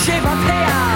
Shave up, hair.